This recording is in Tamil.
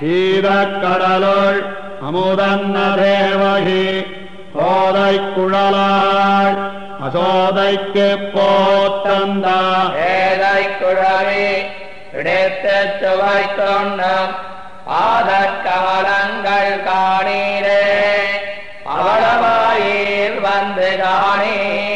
ஈரக்கடலுள் அமுதன்ன தேவகி கோதை குழலாள் அசோதைக்கு போத்தந்த. ஏதை குழவி இடைத்து சுவை தொண்டம் ஆதற்கமலங்கள் காணீரே அவளவாயில் வந்து காணீர்.